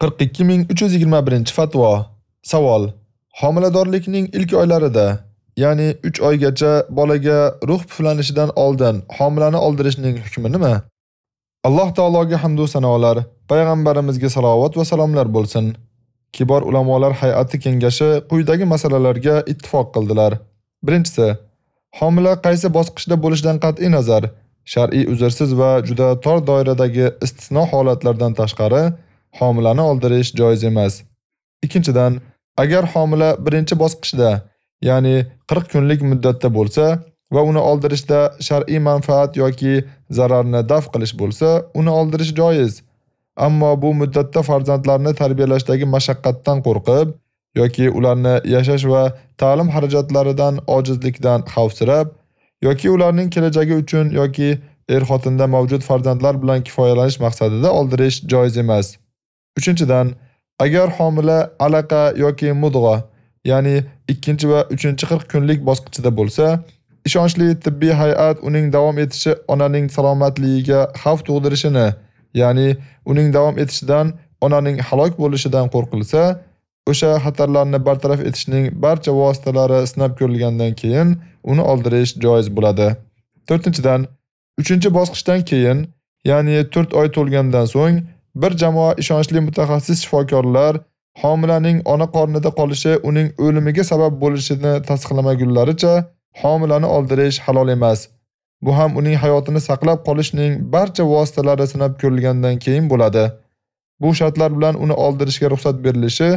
42321 fatvo. Savol: Homiladorlikning ilk oylarida, ya'ni 3 oygacha bolaga ruh puflanishidan oldin homilani oldirishning hukmi nima? Alloh taologa hamd va sanolar, payg'ambarimizga salovat va salomlar bo'lsin. Kibor ulamolar hay'ati kengashi quyidagi masalalarga ittifoq qildilar. Birinchisi, homila qaysi bosqichda bo'lishidan qat'i nazar, shar'iy uzrsiz va juda tor doiradagi istisno holatlardan tashqari homilani oldirish joiz emas. Ikkinchidan, agar homila birinchi bosqichda, ya'ni 40 kunlik muddatda bo'lsa va uni oldirishda shar'iy manfaat yoki zararni daf qilish bo'lsa, uni oldirish joiz. Ammo bu muddatda farzandlarni tarbiyalashdagi mashaqqatdan qo'rqib yoki ularni yashash va ta'lim xarajatlaridan ojizlikdan xavfsirab yoki ularning kelajagi uchun yoki er-xotinda mavjud farzandlar bilan kifoyalanish maqsadida oldirish joiz emas. Uchinchidan, agar homila alaqa yoki mudg'a, ya'ni 2 va 3-40 kunlik bosqichida bo'lsa, ishonchli tibbiy hay'at uning davom etishi onaning salomatligiga xavf tug'dirishini, ya'ni uning davom etishidan onaning halok bo'lishidan qo'rqilsa, o'sha xatarlarni bartaraf etishning barcha vositalari sinab ko'rilgandan keyin uni oldirish joiz bo'ladi. 4-dan, 3-bosqichdan keyin, ya'ni 4 oy to'lgandan so'ng bir jamoa ishonchli mutaxassis shifokorlar homilaning ona qornida qolishi uning o'limiga sabab bo'lishini tasdiqlamagunlaricha homilani oldirish halol emas. Bu ham uning hayotini saqlab qolishning barcha vositalari sinab ko'rilgandan keyin bo'ladi. Bu shartlar bilan uni oldirishga ruxsat berilishi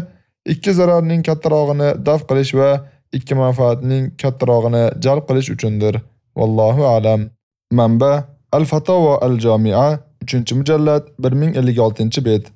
ikki zararning kattarog'ini daf qilish va ikki manfaatning kattarog'ini jalb qilish uchundir. Vallohu a'lam. Manba: Al-Fatawa al-Jami'a 3-mujallad 1056-bet.